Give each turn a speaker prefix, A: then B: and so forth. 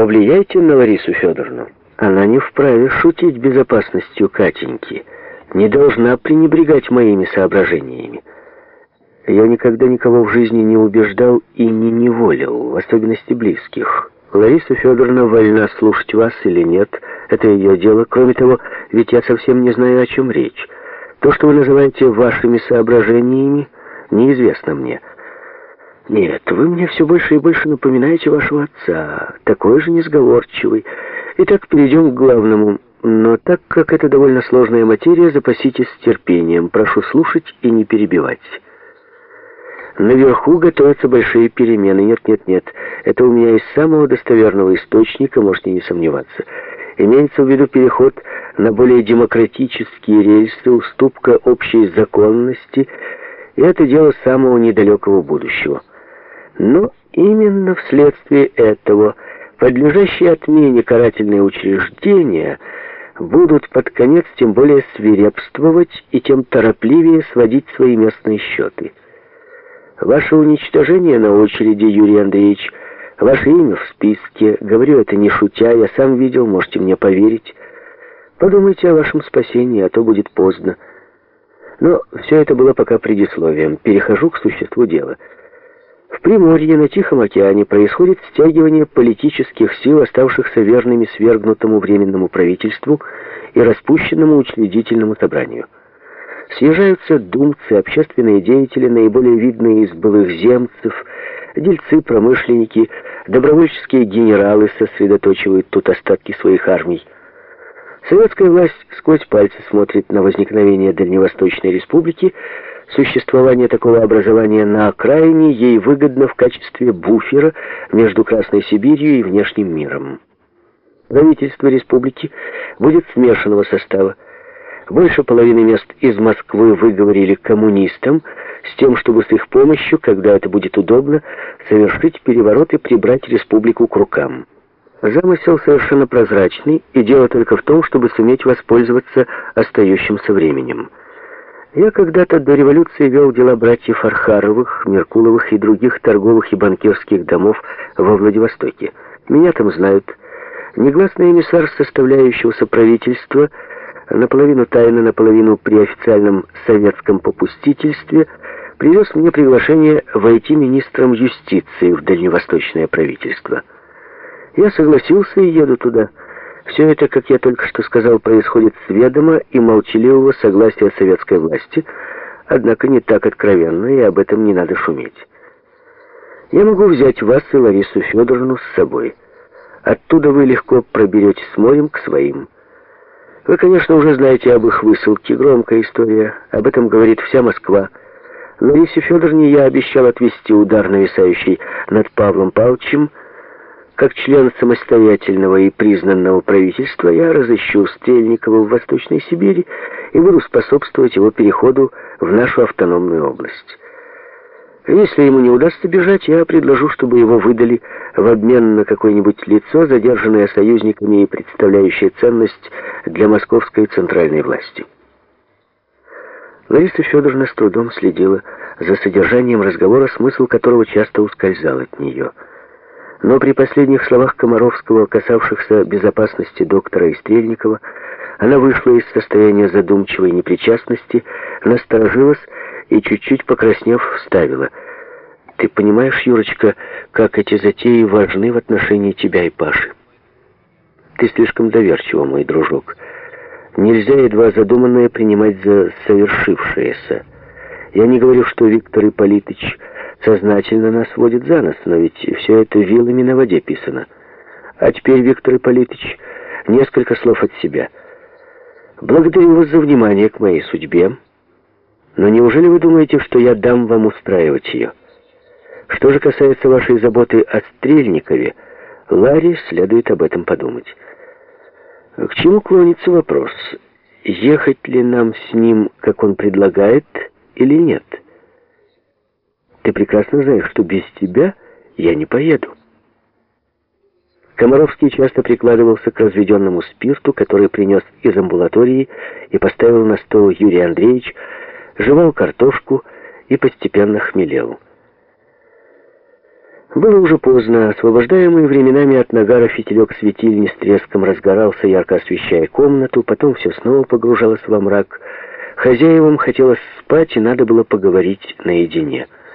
A: Повлияйте на Ларису Федоровну. Она не вправе шутить безопасностью Катеньки, не должна пренебрегать моими соображениями. Я никогда никого в жизни не убеждал и не неволил, в особенности близких. Лариса Федоровна вольна слушать вас или нет, это ее дело. Кроме того, ведь я совсем не знаю, о чем речь. То, что вы называете вашими соображениями, неизвестно мне. Нет, вы мне все больше и больше напоминаете вашего отца, такой же несговорчивый. Итак, перейдем к главному. Но так как это довольно сложная материя, запаситесь терпением. Прошу слушать и не перебивать. Наверху готовятся большие перемены. Нет, нет, нет. Это у меня из самого достоверного источника, можете не сомневаться. Имеется в виду переход на более демократические рельсы, уступка общей законности, и это дело самого недалекого будущего. Но именно вследствие этого подлежащие отмене карательные учреждения будут под конец тем более свирепствовать и тем торопливее сводить свои местные счеты. Ваше уничтожение на очереди, Юрий Андреевич, ваше имя в списке. Говорю это не шутя, я сам видел, можете мне поверить. Подумайте о вашем спасении, а то будет поздно. Но все это было пока предисловием. Перехожу к существу дела. В Приморье на Тихом океане происходит стягивание политических сил, оставшихся верными свергнутому временному правительству и распущенному учредительному собранию. Съезжаются думцы, общественные деятели, наиболее видные из былых земцев, дельцы, промышленники, добровольческие генералы сосредоточивают тут остатки своих армий. Советская власть сквозь пальцы смотрит на возникновение Дальневосточной республики. Существование такого образования на окраине ей выгодно в качестве буфера между Красной Сибирью и внешним миром. Правительство республики будет смешанного состава. Больше половины мест из Москвы выговорили коммунистам с тем, чтобы с их помощью, когда это будет удобно, совершить переворот и прибрать республику к рукам. Замысел совершенно прозрачный, и дело только в том, чтобы суметь воспользоваться остающимся временем. Я когда-то до революции вел дела братьев Архаровых, Меркуловых и других торговых и банкирских домов во Владивостоке. Меня там знают. Негласный эмиссар составляющегося правительства – наполовину тайно, наполовину при официальном советском попустительстве, привез мне приглашение войти министром юстиции в дальневосточное правительство. Я согласился и еду туда. Все это, как я только что сказал, происходит с ведома и молчаливого согласия советской власти, однако не так откровенно, и об этом не надо шуметь. Я могу взять вас и Ларису Федоровну с собой. Оттуда вы легко проберетесь с морем к своим. Вы, конечно, уже знаете об их высылке. Громкая история. Об этом говорит вся Москва. Ларисе Федоровне я обещал отвести удар, нависающий над Павлом Павловичем. Как член самостоятельного и признанного правительства я разыщу Стрельникова в Восточной Сибири и буду способствовать его переходу в нашу автономную область. Если ему не удастся бежать, я предложу, чтобы его выдали в обмен на какое-нибудь лицо, задержанное союзниками и представляющее ценность для московской центральной власти. Лариса Федоровна с трудом следила за содержанием разговора, смысл которого часто ускользал от нее. Но при последних словах Комаровского, касавшихся безопасности доктора и Стрельникова, она вышла из состояния задумчивой непричастности, насторожилась и, чуть-чуть покраснев, вставила. «Ты понимаешь, Юрочка, как эти затеи важны в отношении тебя и Паши? Ты слишком доверчива, мой дружок. Нельзя едва задуманное принимать за совершившееся. Я не говорю, что Виктор Ипполитыч сознательно нас водит за нос, но ведь все это вилами на воде писано. А теперь, Виктор Ипполитыч, несколько слов от себя. Благодарю вас за внимание к моей судьбе». Но неужели вы думаете, что я дам вам устраивать ее? Что же касается вашей заботы о Стрельникове, Ларри следует об этом подумать. К чему клонится вопрос? Ехать ли нам с ним, как он предлагает, или нет? Ты прекрасно знаешь, что без тебя я не поеду. Комаровский часто прикладывался к разведенному спирту, который принес из амбулатории и поставил на стол Юрий Андреевич, жевал картошку и постепенно хмелел. Было уже поздно, освобождаемый временами от нагара фитилек светильни с треском разгорался, ярко освещая комнату, потом все снова погружалось во мрак. Хозяевам хотелось спать, и надо было поговорить наедине.